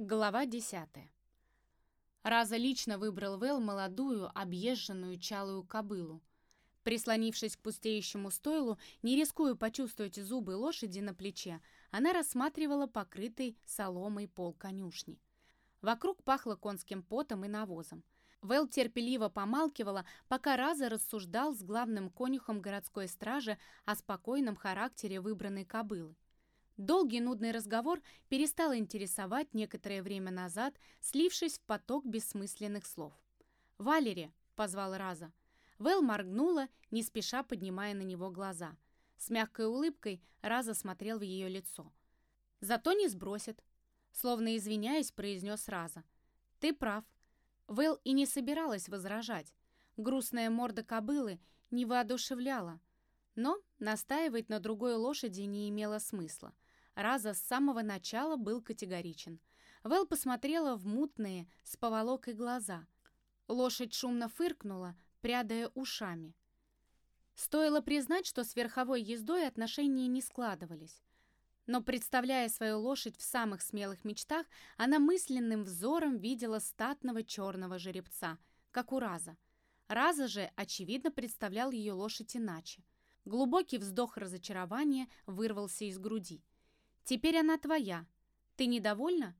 Глава 10. Раза лично выбрал Вэл молодую, объезженную чалую кобылу. Прислонившись к пустеющему стойлу, не рискуя почувствовать зубы лошади на плече, она рассматривала покрытый соломой пол конюшни. Вокруг пахло конским потом и навозом. Вэл терпеливо помалкивала, пока Раза рассуждал с главным конюхом городской стражи о спокойном характере выбранной кобылы. Долгий нудный разговор перестал интересовать некоторое время назад, слившись в поток бессмысленных слов. «Валери!» — позвал Раза. Вэл моргнула, не спеша поднимая на него глаза. С мягкой улыбкой Раза смотрел в ее лицо. «Зато не сбросит!» Словно извиняясь, произнес Раза. «Ты прав». Вэл и не собиралась возражать. Грустная морда кобылы не воодушевляла. Но настаивать на другой лошади не имело смысла. Раза с самого начала был категоричен. Вэл посмотрела в мутные, с поволокой глаза. Лошадь шумно фыркнула, прядая ушами. Стоило признать, что с верховой ездой отношения не складывались. Но, представляя свою лошадь в самых смелых мечтах, она мысленным взором видела статного черного жеребца, как у Раза. Раза же, очевидно, представлял ее лошадь иначе. Глубокий вздох разочарования вырвался из груди. «Теперь она твоя. Ты недовольна?»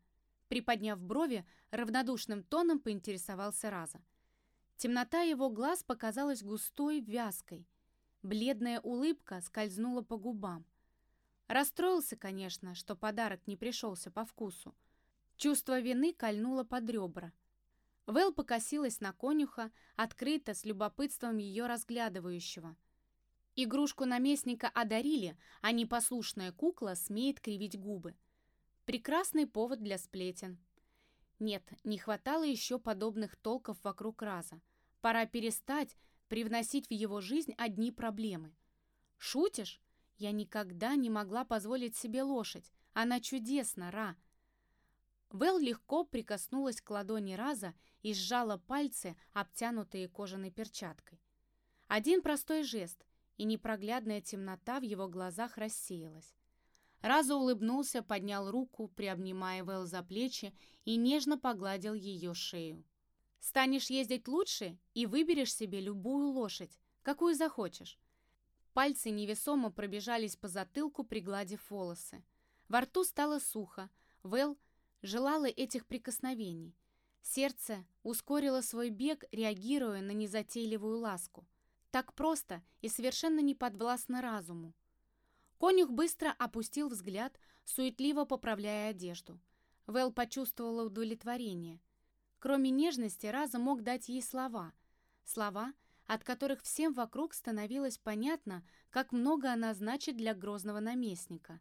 Приподняв брови, равнодушным тоном поинтересовался Раза. Темнота его глаз показалась густой, вязкой. Бледная улыбка скользнула по губам. Расстроился, конечно, что подарок не пришелся по вкусу. Чувство вины кольнуло под ребра. Вэл покосилась на конюха, открыто, с любопытством ее разглядывающего – Игрушку наместника одарили, а непослушная кукла смеет кривить губы. Прекрасный повод для сплетен. Нет, не хватало еще подобных толков вокруг раза. Пора перестать привносить в его жизнь одни проблемы. Шутишь? Я никогда не могла позволить себе лошадь. Она чудесна, Ра. Вэл легко прикоснулась к ладони Раза и сжала пальцы, обтянутые кожаной перчаткой. Один простой жест, и непроглядная темнота в его глазах рассеялась. Раза улыбнулся, поднял руку, приобнимая Вэл за плечи и нежно погладил ее шею. «Станешь ездить лучше и выберешь себе любую лошадь, какую захочешь». Пальцы невесомо пробежались по затылку, пригладив волосы. Во рту стало сухо. Вэл желала этих прикосновений. Сердце ускорило свой бег, реагируя на незатейливую ласку. Так просто и совершенно не подвластно разуму. Конюх быстро опустил взгляд, суетливо поправляя одежду. Вэл почувствовала удовлетворение. Кроме нежности, Раза мог дать ей слова. Слова, от которых всем вокруг становилось понятно, как много она значит для грозного наместника.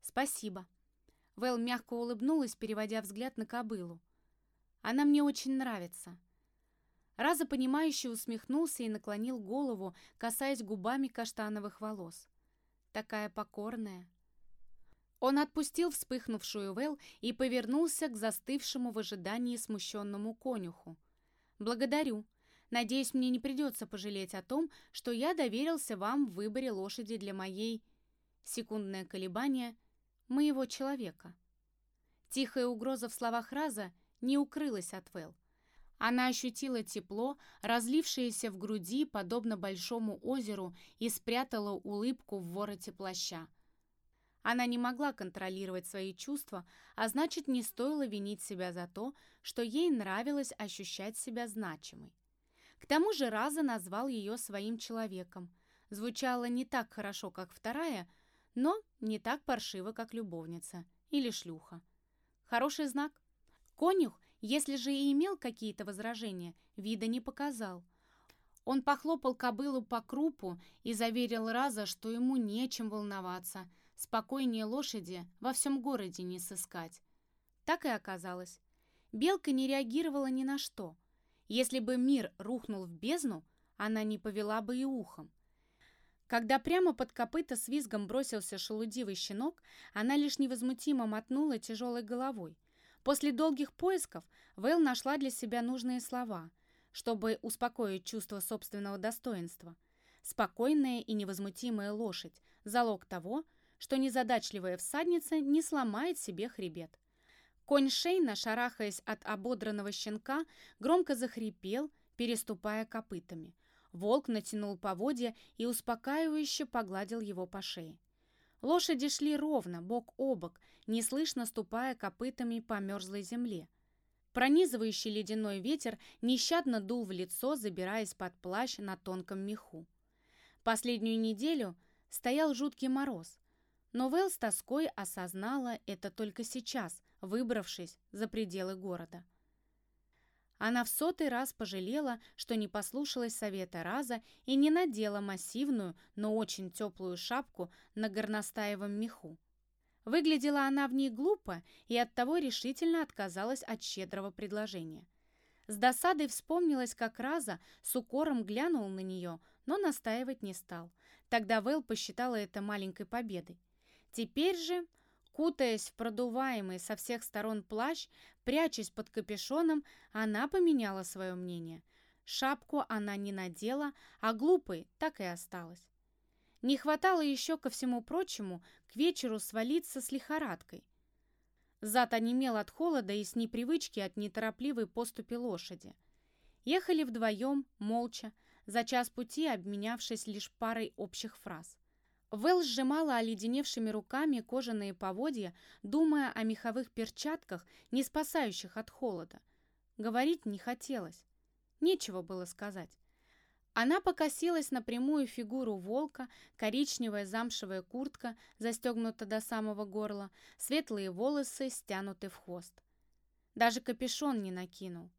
«Спасибо». Вэл мягко улыбнулась, переводя взгляд на кобылу. «Она мне очень нравится». Раза понимающе усмехнулся и наклонил голову, касаясь губами каштановых волос. Такая покорная. Он отпустил вспыхнувшую Вэл и повернулся к застывшему в ожидании смущенному конюху. «Благодарю. Надеюсь, мне не придется пожалеть о том, что я доверился вам в выборе лошади для моей...» Секундное колебание моего человека. Тихая угроза в словах Раза не укрылась от Вэл. Она ощутила тепло, разлившееся в груди, подобно большому озеру, и спрятала улыбку в вороте плаща. Она не могла контролировать свои чувства, а значит, не стоило винить себя за то, что ей нравилось ощущать себя значимой. К тому же Раза назвал ее своим человеком. Звучало не так хорошо, как вторая, но не так паршиво, как любовница или шлюха. Хороший знак. Конюх если же и имел какие-то возражения, вида не показал. Он похлопал кобылу по крупу и заверил Раза, что ему нечем волноваться, спокойнее лошади во всем городе не сыскать. Так и оказалось. Белка не реагировала ни на что. Если бы мир рухнул в бездну, она не повела бы и ухом. Когда прямо под копыта с визгом бросился шелудивый щенок, она лишь невозмутимо мотнула тяжелой головой. После долгих поисков Вэл нашла для себя нужные слова, чтобы успокоить чувство собственного достоинства. Спокойная и невозмутимая лошадь – залог того, что незадачливая всадница не сломает себе хребет. Конь Шейна, шарахаясь от ободранного щенка, громко захрипел, переступая копытами. Волк натянул поводья и успокаивающе погладил его по шее. Лошади шли ровно, бок о бок, неслышно ступая копытами по мерзлой земле. Пронизывающий ледяной ветер нещадно дул в лицо, забираясь под плащ на тонком меху. Последнюю неделю стоял жуткий мороз, но Вэл с тоской осознала это только сейчас, выбравшись за пределы города. Она в сотый раз пожалела, что не послушалась совета Раза и не надела массивную, но очень теплую шапку на горностаевом меху. Выглядела она в ней глупо и оттого решительно отказалась от щедрого предложения. С досадой вспомнилась, как Раза с укором глянул на нее, но настаивать не стал. Тогда Вэл посчитала это маленькой победой. Теперь же, кутаясь в продуваемый со всех сторон плащ, прячась под капюшоном, она поменяла свое мнение. Шапку она не надела, а глупой так и осталась. Не хватало еще, ко всему прочему, к вечеру свалиться с лихорадкой. Зад онемел от холода и с непривычки от неторопливой поступи лошади. Ехали вдвоем, молча, за час пути обменявшись лишь парой общих фраз. Вэл сжимала оледеневшими руками кожаные поводья, думая о меховых перчатках, не спасающих от холода. Говорить не хотелось. Нечего было сказать. Она покосилась на прямую фигуру волка, коричневая замшевая куртка, застегнута до самого горла, светлые волосы стянуты в хвост. Даже капюшон не накинул.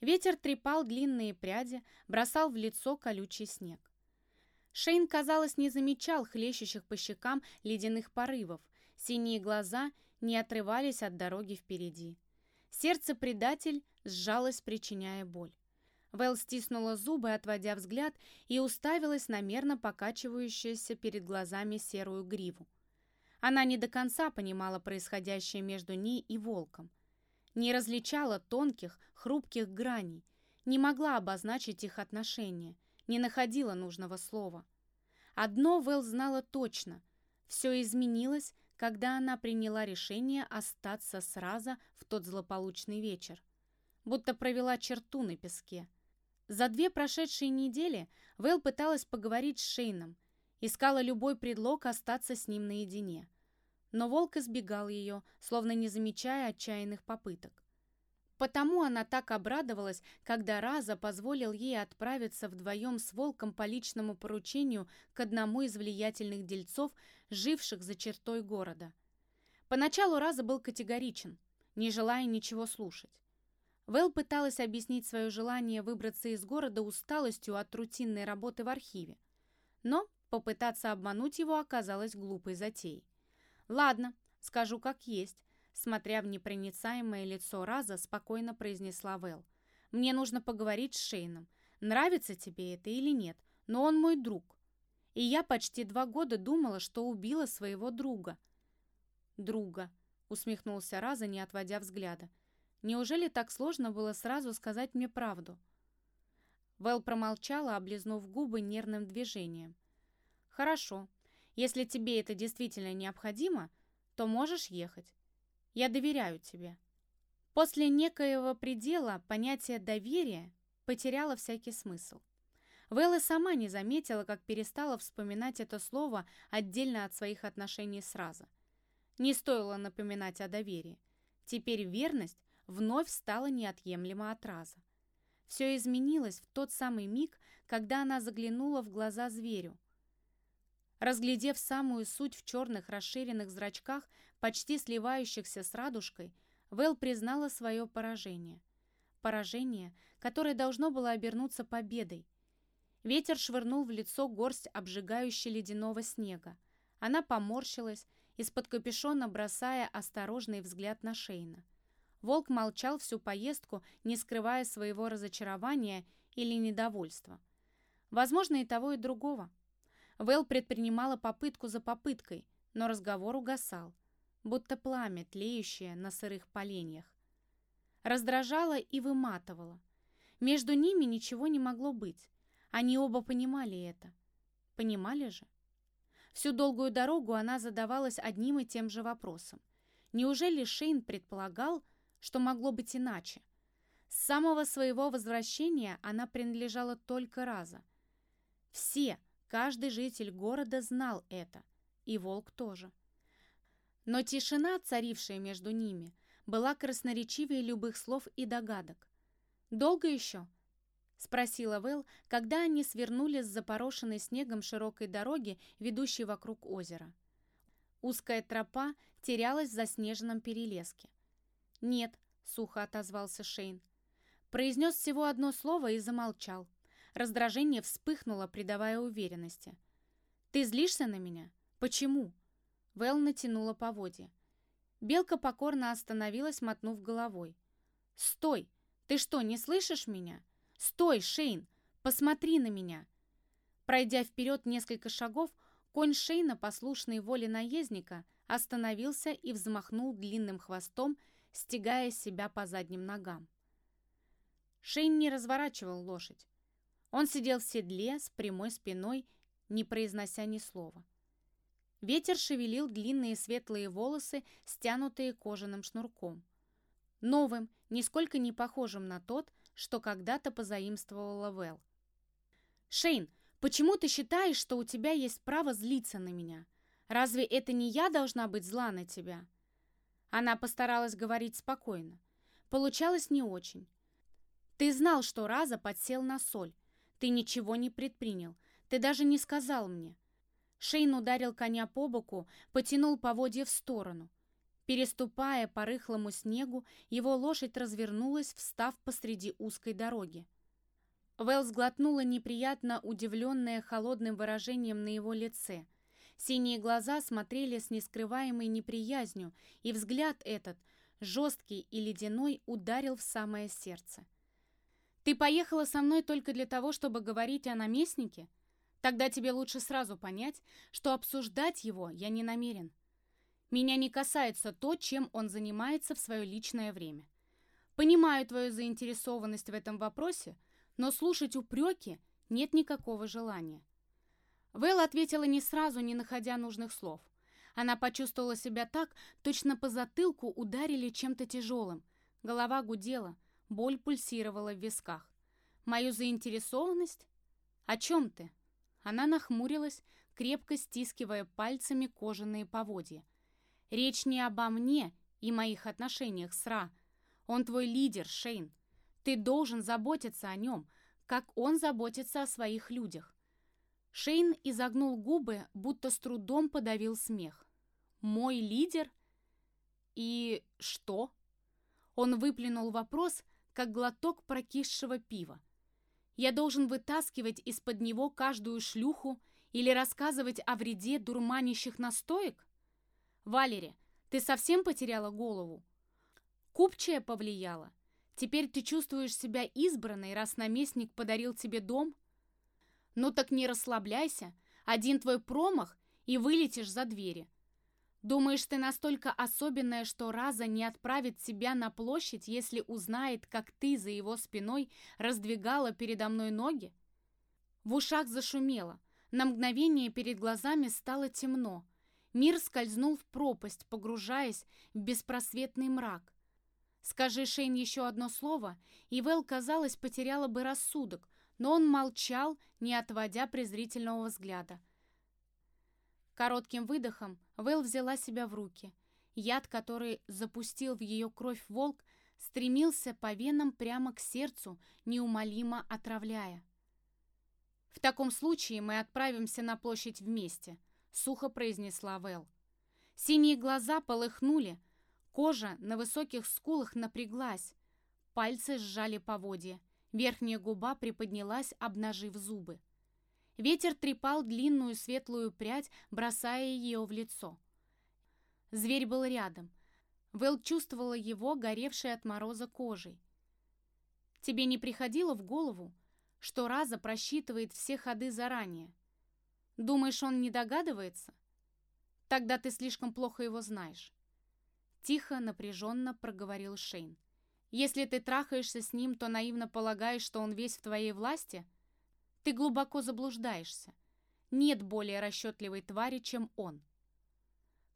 Ветер трепал длинные пряди, бросал в лицо колючий снег. Шейн, казалось, не замечал хлещущих по щекам ледяных порывов. Синие глаза не отрывались от дороги впереди. Сердце-предатель сжалось, причиняя боль. Вэл стиснула зубы, отводя взгляд, и уставилась на мерно покачивающуюся перед глазами серую гриву. Она не до конца понимала происходящее между ней и волком. Не различала тонких, хрупких граней, не могла обозначить их отношения – не находила нужного слова. Одно Вэл знала точно. Все изменилось, когда она приняла решение остаться сразу в тот злополучный вечер. Будто провела черту на песке. За две прошедшие недели Вэл пыталась поговорить с Шейном, искала любой предлог остаться с ним наедине. Но волк избегал ее, словно не замечая отчаянных попыток. Потому она так обрадовалась, когда Раза позволил ей отправиться вдвоем с волком по личному поручению к одному из влиятельных дельцов, живших за чертой города. Поначалу Раза был категоричен, не желая ничего слушать. Вэл пыталась объяснить свое желание выбраться из города усталостью от рутинной работы в архиве. Но попытаться обмануть его оказалось глупой затеей. «Ладно, скажу как есть. Смотря в непроницаемое лицо Раза, спокойно произнесла Вэл. «Мне нужно поговорить с Шейном. Нравится тебе это или нет, но он мой друг. И я почти два года думала, что убила своего друга». «Друга», — усмехнулся Раза, не отводя взгляда. «Неужели так сложно было сразу сказать мне правду?» Вэл промолчала, облизнув губы нервным движением. «Хорошо. Если тебе это действительно необходимо, то можешь ехать. Я доверяю тебе». После некоего предела понятие доверия потеряло всякий смысл. Вэлла сама не заметила, как перестала вспоминать это слово отдельно от своих отношений с Раза. Не стоило напоминать о доверии. Теперь верность вновь стала неотъемлема от Раза. Все изменилось в тот самый миг, когда она заглянула в глаза зверю. Разглядев самую суть в черных расширенных зрачках, почти сливающихся с радужкой, Вэл признала свое поражение. Поражение, которое должно было обернуться победой. Ветер швырнул в лицо горсть обжигающей ледяного снега. Она поморщилась, из-под капюшона бросая осторожный взгляд на Шейна. Волк молчал всю поездку, не скрывая своего разочарования или недовольства. Возможно, и того, и другого. Вэл предпринимала попытку за попыткой, но разговор угасал будто пламя, тлеющее на сырых поленьях. Раздражало и выматывало. Между ними ничего не могло быть. Они оба понимали это. Понимали же? Всю долгую дорогу она задавалась одним и тем же вопросом. Неужели Шейн предполагал, что могло быть иначе. С самого своего возвращения она принадлежала только Раза. Все, каждый житель города знал это, и волк тоже. Но тишина, царившая между ними, была красноречивее любых слов и догадок. «Долго еще?» — спросила Вэл, когда они свернули с запорошенной снегом широкой дороги, ведущей вокруг озера. Узкая тропа терялась в заснеженном перелеске. «Нет», — сухо отозвался Шейн. Произнес всего одно слово и замолчал. Раздражение вспыхнуло, придавая уверенности. «Ты злишься на меня? Почему?» Вэл натянула поводья. Белка покорно остановилась, мотнув головой. «Стой! Ты что, не слышишь меня? Стой, Шейн! Посмотри на меня!» Пройдя вперед несколько шагов, конь Шейна, послушный воле наездника, остановился и взмахнул длинным хвостом, стягая себя по задним ногам. Шейн не разворачивал лошадь. Он сидел в седле с прямой спиной, не произнося ни слова. Ветер шевелил длинные светлые волосы, стянутые кожаным шнурком. Новым, нисколько не похожим на тот, что когда-то позаимствовала Вэл. «Шейн, почему ты считаешь, что у тебя есть право злиться на меня? Разве это не я должна быть зла на тебя?» Она постаралась говорить спокойно. Получалось не очень. «Ты знал, что Раза подсел на соль. Ты ничего не предпринял. Ты даже не сказал мне. Шейн ударил коня по боку, потянул поводья в сторону. Переступая по рыхлому снегу, его лошадь развернулась, встав посреди узкой дороги. Вэл сглотнула неприятно удивленное холодным выражением на его лице. Синие глаза смотрели с нескрываемой неприязнью, и взгляд этот, жесткий и ледяной, ударил в самое сердце. «Ты поехала со мной только для того, чтобы говорить о наместнике?» Тогда тебе лучше сразу понять, что обсуждать его я не намерен. Меня не касается то, чем он занимается в свое личное время. Понимаю твою заинтересованность в этом вопросе, но слушать упреки нет никакого желания. Вэл ответила не сразу, не находя нужных слов. Она почувствовала себя так, точно по затылку ударили чем-то тяжелым. Голова гудела, боль пульсировала в висках. «Мою заинтересованность? О чем ты?» Она нахмурилась, крепко стискивая пальцами кожаные поводья. «Речь не обо мне и моих отношениях с Ра. Он твой лидер, Шейн. Ты должен заботиться о нем, как он заботится о своих людях». Шейн изогнул губы, будто с трудом подавил смех. «Мой лидер? И что?» Он выплюнул вопрос, как глоток прокисшего пива. Я должен вытаскивать из-под него каждую шлюху или рассказывать о вреде дурманящих настоек? Валери, ты совсем потеряла голову? Купчая повлияла. Теперь ты чувствуешь себя избранной, раз наместник подарил тебе дом? Ну так не расслабляйся. Один твой промах, и вылетишь за двери. Думаешь, ты настолько особенная, что Раза не отправит тебя на площадь, если узнает, как ты за его спиной раздвигала передо мной ноги? В ушах зашумело. На мгновение перед глазами стало темно. Мир скользнул в пропасть, погружаясь в беспросветный мрак. Скажи Шейн еще одно слово, и Вэл, казалось, потеряла бы рассудок, но он молчал, не отводя презрительного взгляда. Коротким выдохом Вэл взяла себя в руки. Яд, который запустил в ее кровь волк, стремился по венам прямо к сердцу, неумолимо отравляя. «В таком случае мы отправимся на площадь вместе», — сухо произнесла Вэл. Синие глаза полыхнули, кожа на высоких скулах напряглась, пальцы сжали поводья, верхняя губа приподнялась, обнажив зубы. Ветер трепал длинную светлую прядь, бросая ее в лицо. Зверь был рядом. Вэл чувствовала его, горевшей от мороза кожей. «Тебе не приходило в голову, что Раза просчитывает все ходы заранее? Думаешь, он не догадывается? Тогда ты слишком плохо его знаешь». Тихо, напряженно проговорил Шейн. «Если ты трахаешься с ним, то наивно полагаешь, что он весь в твоей власти?» Ты глубоко заблуждаешься. Нет более расчетливой твари, чем он.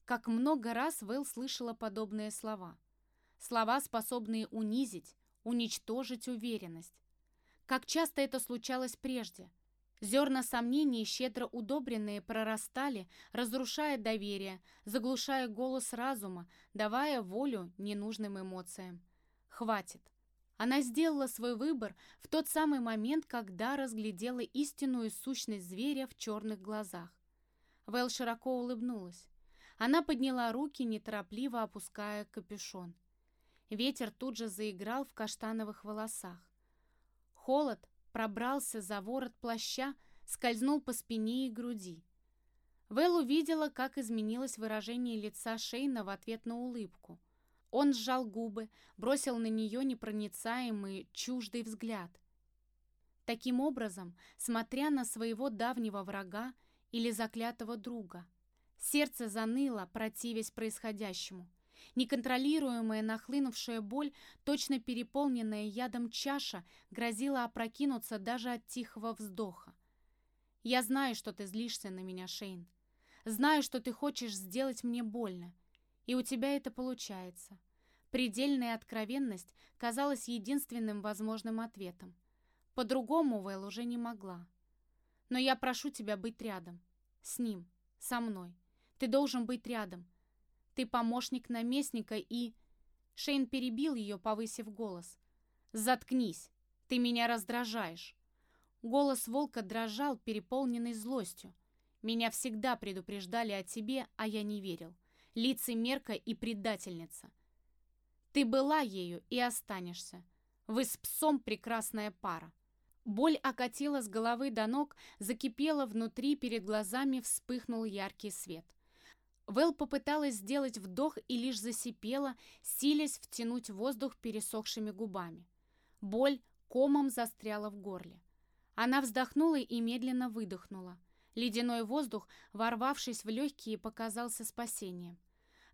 Как много раз Вэл слышала подобные слова. Слова, способные унизить, уничтожить уверенность. Как часто это случалось прежде. Зерна сомнений, щедро удобренные, прорастали, разрушая доверие, заглушая голос разума, давая волю ненужным эмоциям. Хватит. Она сделала свой выбор в тот самый момент, когда разглядела истинную сущность зверя в черных глазах. Вэл широко улыбнулась. Она подняла руки, неторопливо опуская капюшон. Ветер тут же заиграл в каштановых волосах. Холод пробрался за ворот плаща, скользнул по спине и груди. Вэл увидела, как изменилось выражение лица Шейна в ответ на улыбку. Он сжал губы, бросил на нее непроницаемый, чуждый взгляд. Таким образом, смотря на своего давнего врага или заклятого друга, сердце заныло, противясь происходящему. Неконтролируемая нахлынувшая боль, точно переполненная ядом чаша, грозила опрокинуться даже от тихого вздоха. «Я знаю, что ты злишься на меня, Шейн. Знаю, что ты хочешь сделать мне больно. И у тебя это получается. Предельная откровенность казалась единственным возможным ответом. По-другому Вэл уже не могла. Но я прошу тебя быть рядом. С ним. Со мной. Ты должен быть рядом. Ты помощник наместника и... Шейн перебил ее, повысив голос. «Заткнись! Ты меня раздражаешь!» Голос волка дрожал, переполненный злостью. «Меня всегда предупреждали о тебе, а я не верил лицемерка и предательница. Ты была ею и останешься. Вы с псом прекрасная пара. Боль окатила с головы до ног, закипела внутри, перед глазами вспыхнул яркий свет. Вэл попыталась сделать вдох и лишь засипела, силясь втянуть воздух пересохшими губами. Боль комом застряла в горле. Она вздохнула и медленно выдохнула. Ледяной воздух, ворвавшись в легкие, показался спасением.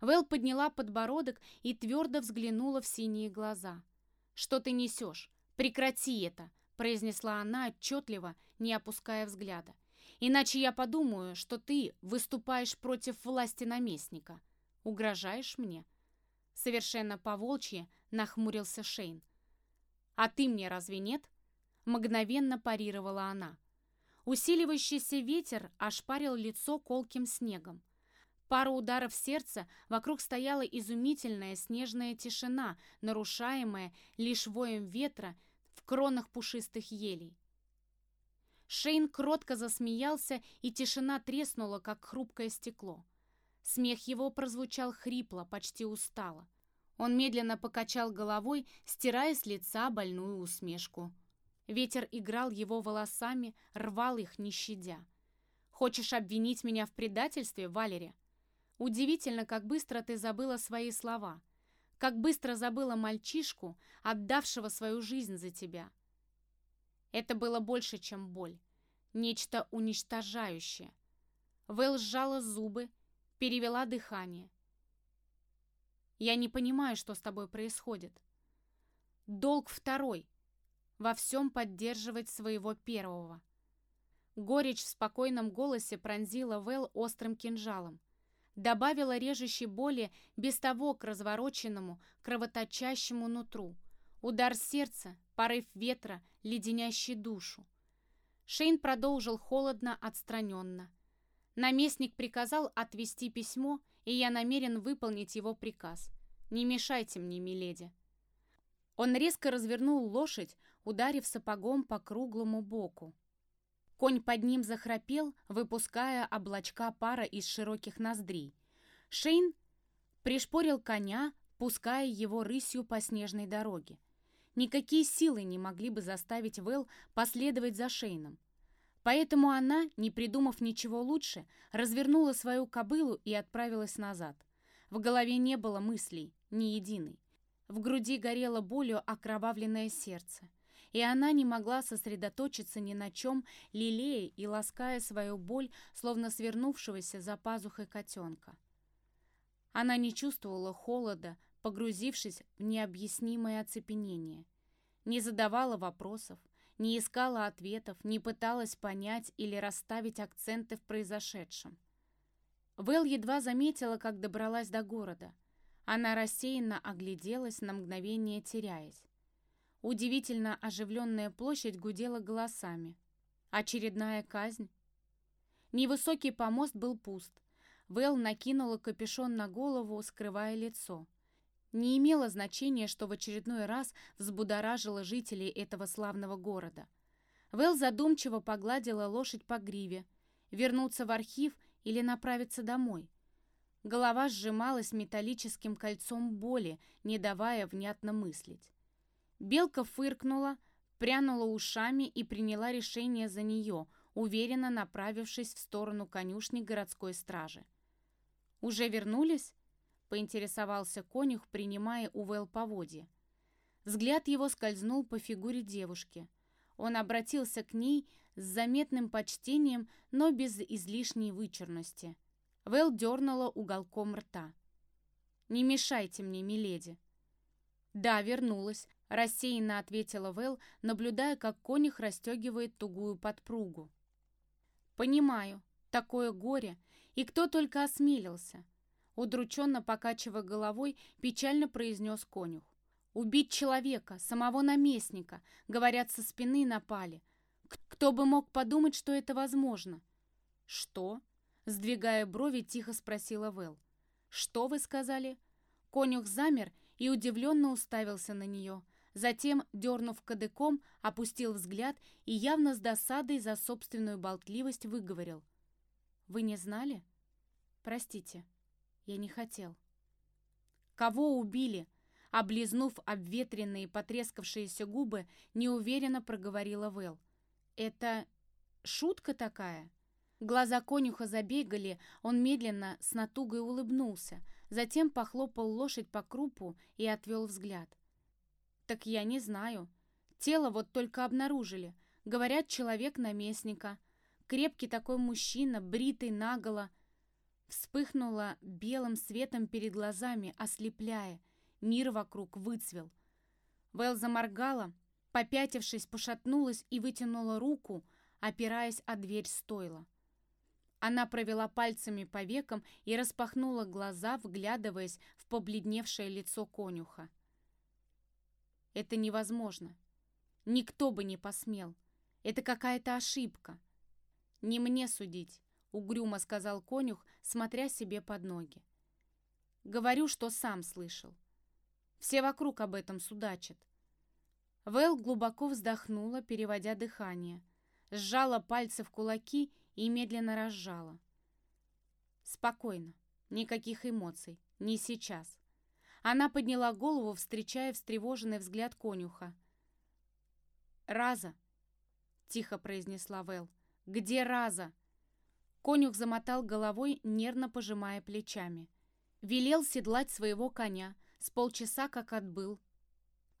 Вэл подняла подбородок и твердо взглянула в синие глаза. «Что ты несешь? Прекрати это!» произнесла она отчетливо, не опуская взгляда. «Иначе я подумаю, что ты выступаешь против власти наместника. Угрожаешь мне?» Совершенно по-волчьи нахмурился Шейн. «А ты мне разве нет?» Мгновенно парировала она. Усиливающийся ветер ошпарил лицо колким снегом. Пару ударов сердца, вокруг стояла изумительная снежная тишина, нарушаемая лишь воем ветра в кронах пушистых елей. Шейн кротко засмеялся, и тишина треснула, как хрупкое стекло. Смех его прозвучал хрипло, почти устало. Он медленно покачал головой, стирая с лица больную усмешку. Ветер играл его волосами, рвал их, не щадя. «Хочешь обвинить меня в предательстве, Валерия?» «Удивительно, как быстро ты забыла свои слова. Как быстро забыла мальчишку, отдавшего свою жизнь за тебя». Это было больше, чем боль. Нечто уничтожающее. Вэл сжала зубы, перевела дыхание. «Я не понимаю, что с тобой происходит. Долг второй — во всем поддерживать своего первого. Горечь в спокойном голосе пронзила Вэл острым кинжалом. Добавила режущей боли без того к развороченному, кровоточащему нутру. Удар сердца, порыв ветра, леденящий душу. Шейн продолжил холодно, отстраненно. Наместник приказал отвести письмо, и я намерен выполнить его приказ. Не мешайте мне, миледи. Он резко развернул лошадь, ударив сапогом по круглому боку. Конь под ним захрапел, выпуская облачка пара из широких ноздрей. Шейн пришпорил коня, пуская его рысью по снежной дороге. Никакие силы не могли бы заставить Вэл последовать за Шейном. Поэтому она, не придумав ничего лучше, развернула свою кобылу и отправилась назад. В голове не было мыслей, ни единой. В груди горело болью окровавленное сердце и она не могла сосредоточиться ни на чем, лелея и лаская свою боль, словно свернувшегося за пазухой котенка. Она не чувствовала холода, погрузившись в необъяснимое оцепенение. Не задавала вопросов, не искала ответов, не пыталась понять или расставить акценты в произошедшем. Вэл едва заметила, как добралась до города. Она рассеянно огляделась, на мгновение теряясь. Удивительно оживленная площадь гудела голосами. Очередная казнь? Невысокий помост был пуст. Вэл накинула капюшон на голову, скрывая лицо. Не имело значения, что в очередной раз взбудоражило жителей этого славного города. Вэл задумчиво погладила лошадь по гриве. Вернуться в архив или направиться домой? Голова сжималась металлическим кольцом боли, не давая внятно мыслить. Белка фыркнула, прянула ушами и приняла решение за нее, уверенно направившись в сторону конюшни городской стражи. «Уже вернулись?» — поинтересовался конюх, принимая у Вэл поводья. Взгляд его скользнул по фигуре девушки. Он обратился к ней с заметным почтением, но без излишней вычурности. Вэл дернула уголком рта. «Не мешайте мне, миледи». «Да, вернулась», — рассеянно ответила Вэл, наблюдая, как конюх расстегивает тугую подпругу. «Понимаю, такое горе, и кто только осмелился!» Удрученно покачивая головой, печально произнес конюх. «Убить человека, самого наместника, говорят, со спины напали. Кто бы мог подумать, что это возможно?» «Что?» Сдвигая брови, тихо спросила Вэл. «Что вы сказали?» Конюх замер и удивленно уставился на нее. Затем, дернув кадыком, опустил взгляд и явно с досадой за собственную болтливость выговорил. «Вы не знали?» «Простите, я не хотел». «Кого убили?» Облизнув обветренные потрескавшиеся губы, неуверенно проговорила Вэл. «Это шутка такая?» Глаза конюха забегали, он медленно, с натугой улыбнулся, затем похлопал лошадь по крупу и отвел взгляд. «Так я не знаю. Тело вот только обнаружили. Говорят, человек наместника. Крепкий такой мужчина, бритый наголо. Вспыхнуло белым светом перед глазами, ослепляя. Мир вокруг выцвел. Вэл заморгала, попятившись, пошатнулась и вытянула руку, опираясь о дверь стойла. Она провела пальцами по векам и распахнула глаза, вглядываясь в побледневшее лицо конюха. «Это невозможно. Никто бы не посмел. Это какая-то ошибка. Не мне судить. — угрюмо сказал конюх, смотря себе под ноги. «Говорю, что сам слышал. Все вокруг об этом судачат». Вэл глубоко вздохнула, переводя дыхание, сжала пальцы в кулаки и медленно разжала. «Спокойно, никаких эмоций, не сейчас». Она подняла голову, встречая встревоженный взгляд конюха. «Раза!» — тихо произнесла Вэл. «Где Раза?» Конюх замотал головой, нервно пожимая плечами. Велел седлать своего коня, с полчаса как отбыл.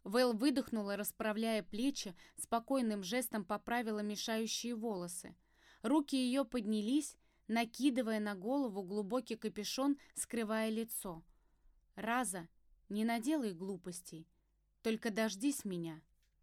Вэл выдохнула, расправляя плечи, спокойным жестом поправила мешающие волосы. Руки ее поднялись, накидывая на голову глубокий капюшон, скрывая лицо. «Раза, не наделай глупостей, только дождись меня».